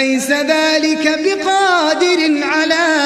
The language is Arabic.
أليس ذلك بقادر على أن